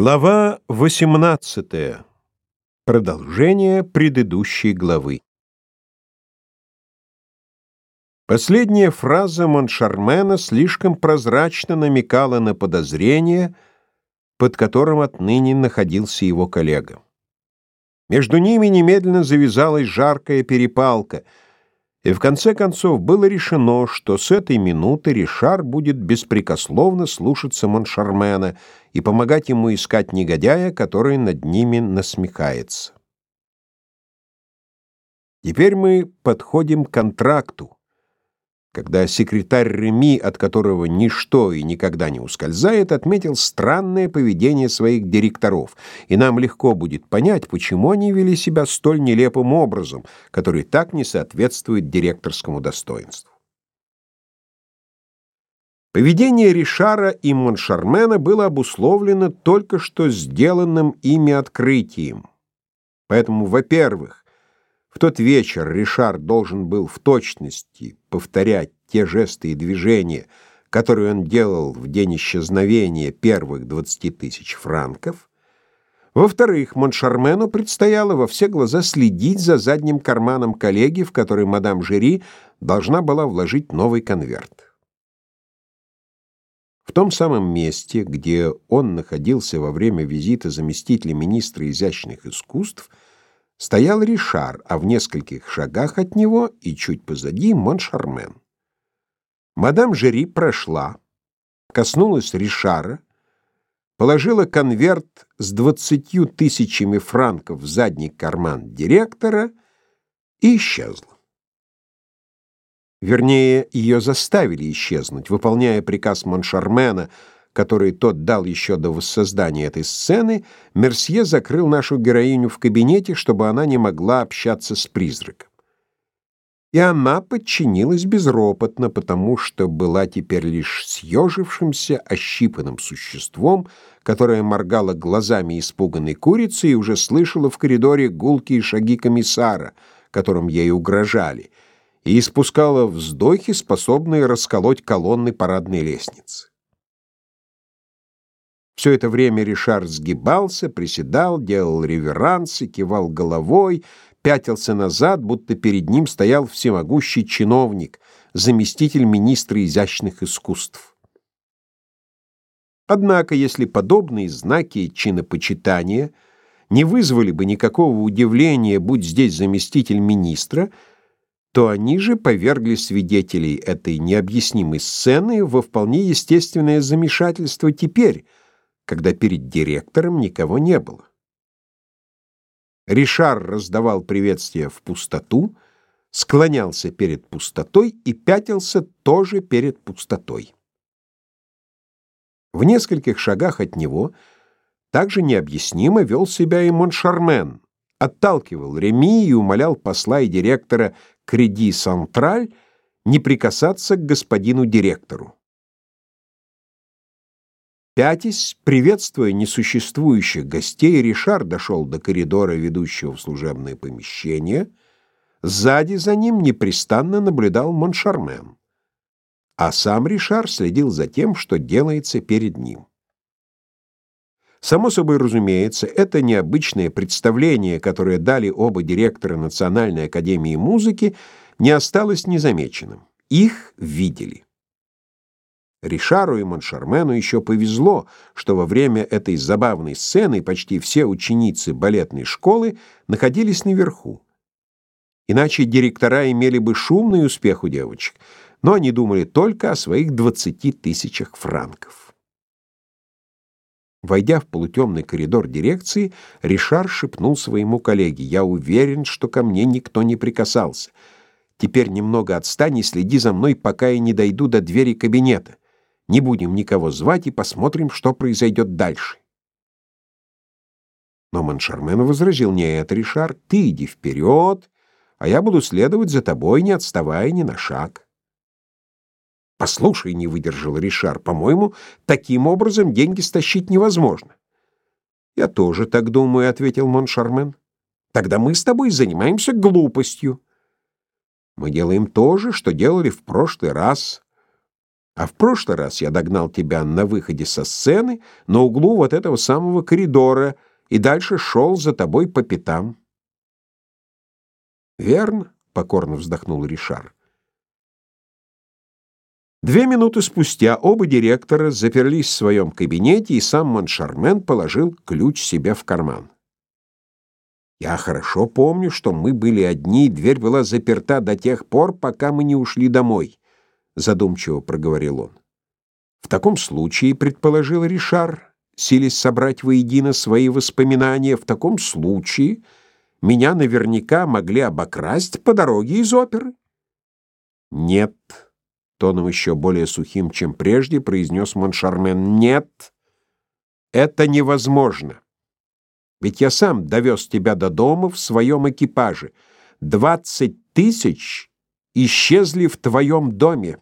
Глава 18. Продолжение предыдущей главы. Последняя фраза Моншармена слишком прозрачно намекала на подозрение, под которым отныне находился его коллега. Между ними немедленно завязалась жаркая перепалка — и в конце концов было решено, что с этой минуты Ришар будет беспрекословно слушаться Моншармена и помогать ему искать негодяя, который над ними насмехается. Теперь мы подходим к контракту, когда секретарь Реми, от которого ничто и никогда не ускользает, отметил странное поведение своих директоров, и нам легко будет понять, почему они вели себя столь нелепым образом, который так не соответствует директорскому достоинству. Поведение Ришара и Моншармена было обусловлено только что сделанным ими открытием. Поэтому, во-первых, в тот вечер Ришар должен был в точности повторять те жесты и движения, которые он делал в день исчезновения первых 20 тысяч франков. Во-вторых, Моншармену предстояло во все глаза следить за задним карманом коллеги, в который мадам Жери должна была вложить новый конверт. В том самом месте, где он находился во время визита заместителя министра изящных искусств, стоял Ришар, а в нескольких шагах от него и чуть позади Моншармен. Мадам Жери прошла, коснулась Ришара, положила конверт с двадцатью тысячами франков в задний карман директора и исчезла. Вернее, ее заставили исчезнуть, выполняя приказ Моншармена, который тот дал еще до воссоздания этой сцены, Мерсье закрыл нашу героиню в кабинете, чтобы она не могла общаться с призраком. И она подчинилась безропотно, потому что была теперь лишь съежившимся, ощипанным существом, которое моргало глазами испуганной курицы и уже слышала в коридоре гулкие шаги комиссара, которым ей угрожали — и испускала вздохи, способные расколоть колонны парадной лестницы. Все это время Ришар сгибался, приседал, делал реверансы, кивал головой, пятился назад, будто перед ним стоял всемогущий чиновник, заместитель министра изящных искусств. Однако, если подобные знаки чинопочитания не вызвали бы никакого удивления, будь здесь заместитель министра — то они же повергли свидетелей этой необъяснимой сцены во вполне естественное замешательство теперь, когда перед директором никого не было. Ришар раздавал приветствия в пустоту, склонялся перед пустотой и пятился тоже перед пустотой. В нескольких шагах от него также необъяснимо вел себя и Моншармен, отталкивал Реми и умолял посла и директора Креди Сантраль не прикасаться к господину директору. Пятясь, приветствуя несуществующих гостей, Ришар дошел до коридора, ведущего в служебное помещение. Сзади за ним непрестанно наблюдал Моншармен. А сам Ришар следил за тем, что делается перед ним. Само собой разумеется, это необычное представление, которое дали оба директора Национальной академии музыки, не осталось незамеченным. Их видели. Ришару и Моншармену еще повезло, что во время этой забавной сцены почти все ученицы балетной школы находились наверху. Иначе директора имели бы шумный успех у девочек, но они думали только о своих 20 тысячах франков. Войдя в полутемный коридор дирекции, Ришар шепнул своему коллеге, «Я уверен, что ко мне никто не прикасался. Теперь немного отстань и следи за мной, пока я не дойду до двери кабинета. Не будем никого звать и посмотрим, что произойдет дальше». Но Маншармен возразил, «Нет, Ришар, ты иди вперед, а я буду следовать за тобой, не отставая ни на шаг». Послушай, не выдержал Ришар, по-моему, таким образом деньги стащить невозможно. Я тоже так думаю, ответил Моншармен. Тогда мы с тобой занимаемся глупостью. Мы делаем то же, что делали в прошлый раз. А в прошлый раз я догнал тебя на выходе со сцены на углу вот этого самого коридора и дальше шел за тобой по пятам. Верно, покорно вздохнул Ришар. Две минуты спустя оба директора заперлись в своем кабинете, и сам Моншармен положил ключ себе в карман. Я хорошо помню, что мы были одни, и дверь была заперта до тех пор, пока мы не ушли домой задумчиво проговорил он. В таком случае, предположил Ришар, силясь собрать воедино свои воспоминания, в таком случае меня наверняка могли обокрасть по дороге из оперы. Нет, тоном еще более сухим, чем прежде, произнес Моншармен. Нет, это невозможно. Ведь я сам довез тебя до дома в своем экипаже. Двадцать тысяч исчезли в твоем доме.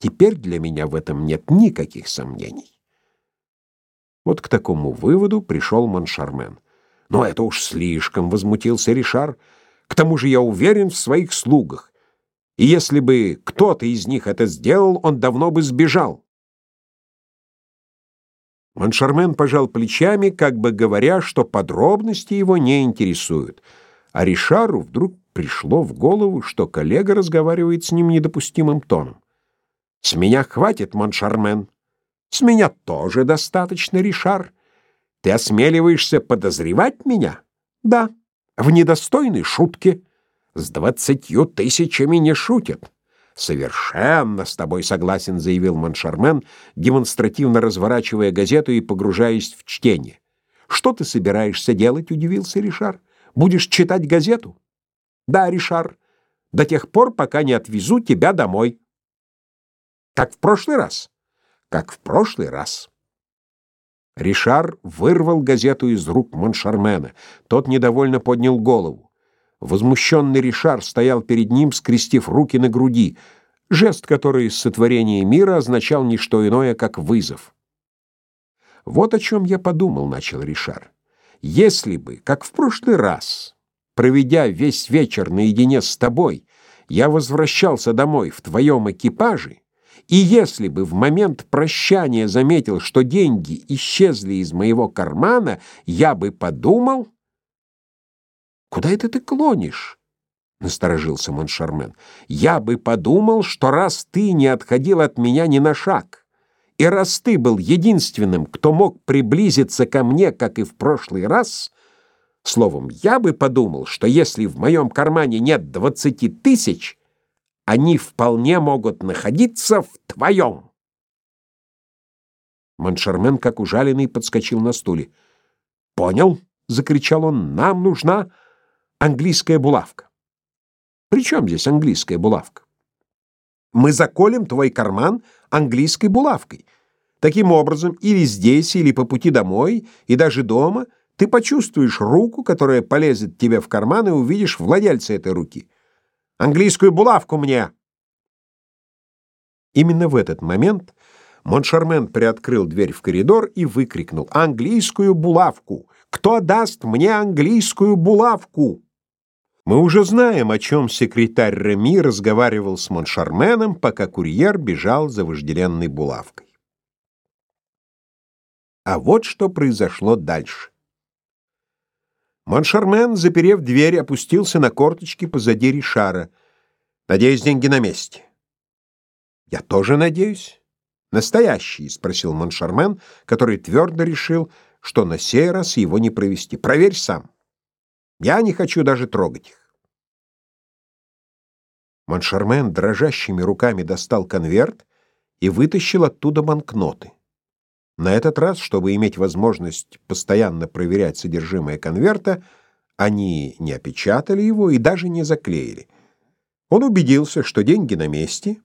Теперь для меня в этом нет никаких сомнений. Вот к такому выводу пришел Моншармен. «Но это уж слишком», — возмутился Ришар. «К тому же я уверен в своих слугах. И если бы кто-то из них это сделал, он давно бы сбежал». Моншармен пожал плечами, как бы говоря, что подробности его не интересуют. А Ришару вдруг пришло в голову, что коллега разговаривает с ним недопустимым тоном. С меня хватит, Моншармен. С меня тоже достаточно, Ришар. Ты осмеливаешься подозревать меня? Да, в недостойной шутке. С двадцатью тысячами не шутят. Совершенно с тобой согласен, заявил Моншармен, демонстративно разворачивая газету и погружаясь в чтение. Что ты собираешься делать, удивился Ришар. Будешь читать газету? Да, Ришар, до тех пор, пока не отвезу тебя домой. Как в прошлый раз. Как в прошлый раз. Ришар вырвал газету из рук Моншармена. Тот недовольно поднял голову. Возмущенный Ришар стоял перед ним, скрестив руки на груди, жест, который с сотворения мира означал не что иное, как вызов. «Вот о чем я подумал», — начал Ришар. «Если бы, как в прошлый раз, проведя весь вечер наедине с тобой, я возвращался домой в твоем экипаже, и если бы в момент прощания заметил, что деньги исчезли из моего кармана, я бы подумал... «Куда это ты клонишь?» — насторожился Моншармен. «Я бы подумал, что раз ты не отходил от меня ни на шаг, и раз ты был единственным, кто мог приблизиться ко мне, как и в прошлый раз, словом, я бы подумал, что если в моем кармане нет двадцати тысяч, они вполне могут находиться в твоем. Моншармен, как ужаленный, подскочил на стуле. «Понял?» — закричал он. «Нам нужна английская булавка». «При чем здесь английская булавка?» «Мы заколем твой карман английской булавкой. Таким образом, или здесь, или по пути домой, и даже дома, ты почувствуешь руку, которая полезет тебе в карман, и увидишь владельца этой руки». Английскую булавку мне!» Именно в этот момент Моншармен приоткрыл дверь в коридор и выкрикнул «Английскую булавку! Кто даст мне английскую булавку?» Мы уже знаем, о чем секретарь Реми разговаривал с Моншарменом, пока курьер бежал за вожделенной булавкой. А вот что произошло дальше. Моншармен, заперев дверь, опустился на корточки позади Ришара. «Надеюсь, деньги на месте». «Я тоже надеюсь». «Настоящие?» — спросил Моншармен, который твердо решил, что на сей раз его не провести. «Проверь сам. Я не хочу даже трогать их». Моншармен дрожащими руками достал конверт и вытащил оттуда банкноты. На этот раз, чтобы иметь возможность постоянно проверять содержимое конверта, они не опечатали его и даже не заклеили. Он убедился, что деньги на месте,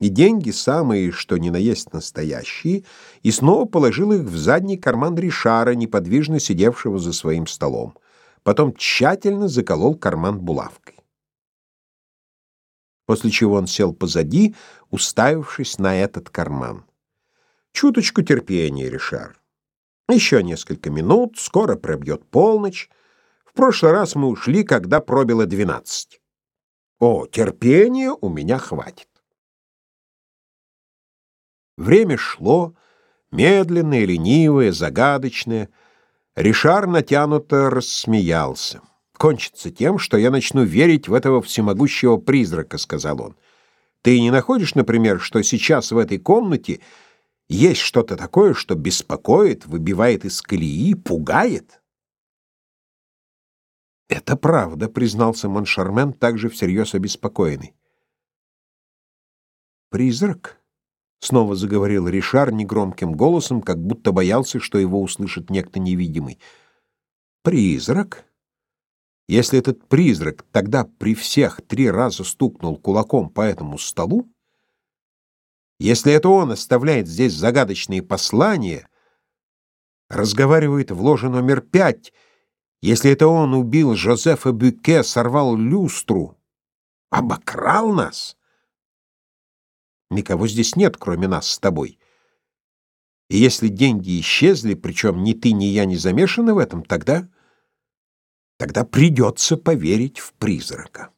и деньги самые, что ни на есть настоящие, и снова положил их в задний карман Ришара, неподвижно сидевшего за своим столом. Потом тщательно заколол карман булавкой. После чего он сел позади, уставившись на этот карман. Чуточку терпения, Ришар. Еще несколько минут, скоро пробьет полночь. В прошлый раз мы ушли, когда пробило двенадцать. О, терпения у меня хватит. Время шло, медленное, ленивое, загадочное. Ришар натянуто рассмеялся. «Кончится тем, что я начну верить в этого всемогущего призрака», — сказал он. «Ты не находишь, например, что сейчас в этой комнате есть что-то такое, что беспокоит, выбивает из колеи, пугает?» «Это правда», — признался Моншармен, также всерьез обеспокоенный. «Призрак?» — снова заговорил Ришар негромким голосом, как будто боялся, что его услышит некто невидимый. «Призрак? Если этот призрак тогда при всех три раза стукнул кулаком по этому столу, если это он оставляет здесь загадочные послания, разговаривает в ложе номер пять — если это он убил Жозефа Бюке, сорвал люстру, обокрал нас, никого здесь нет, кроме нас с тобой. И если деньги исчезли, причем ни ты, ни я не замешаны в этом, тогда... тогда придется поверить в призрака.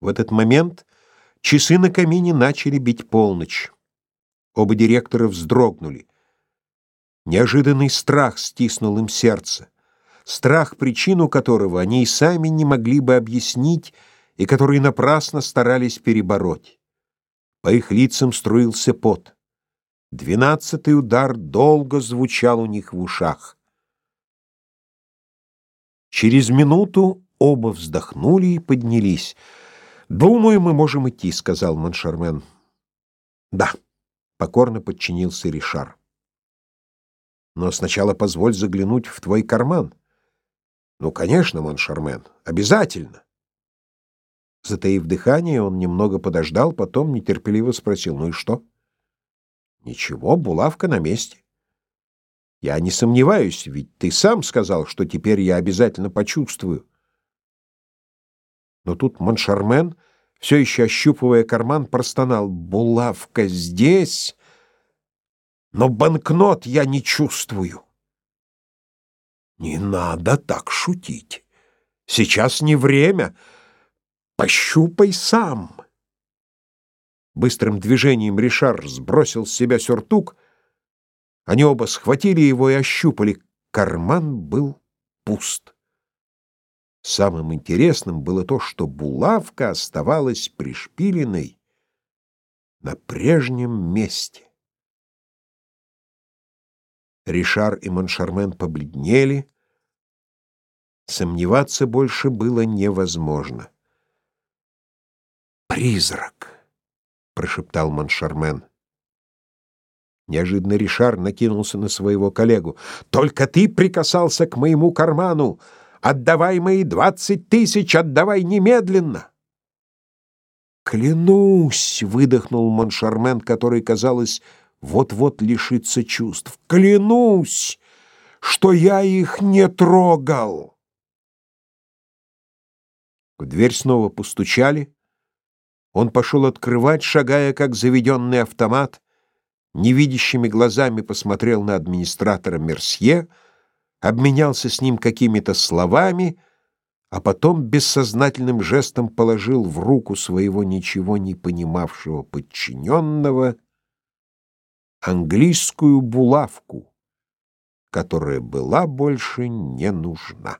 В этот момент часы на камине начали бить полночь. Оба директора вздрогнули. Неожиданный страх стиснул им сердце. Страх, причину которого они и сами не могли бы объяснить, и который напрасно старались перебороть. По их лицам струился пот. Двенадцатый удар долго звучал у них в ушах. Через минуту оба вздохнули и поднялись. «Думаю, мы можем идти», — сказал Моншармен. «Да», — покорно подчинился Ришар. Но сначала позволь заглянуть в твой карман. Ну, конечно, Моншармен, обязательно. Затаив дыхание, он немного подождал, потом нетерпеливо спросил: "Ну и что?" "Ничего, булавка на месте. Я не сомневаюсь, ведь ты сам сказал, что теперь я обязательно почувствую". Но тут Моншармен, все еще ощупывая карман, простонал: "Булавка здесь?" но банкнот я не чувствую. Не надо так шутить. Сейчас не время. Пощупай сам. Быстрым движением Ришар сбросил с себя сюртук. Они оба схватили его и ощупали. Карман был пуст. Самым интересным было то, что булавка оставалась пришпиленной на прежнем месте. Ришар и Моншармен побледнели. Сомневаться больше было невозможно. «Призрак!» — прошептал Моншармен. Неожиданно Ришар накинулся на своего коллегу. «Только ты прикасался к моему карману! Отдавай мои двадцать тысяч! Отдавай немедленно!» «Клянусь!» — выдохнул Моншармен, который, казалось, вот-вот лишится чувств. Клянусь, что я их не трогал. В дверь снова постучали. Он пошел открывать, шагая как заведенный автомат, невидящими глазами посмотрел на администратора Мерсье, обменялся с ним какими-то словами, а потом бессознательным жестом положил в руку своего ничего не понимавшего подчиненного английскую булавку, которая была больше не нужна.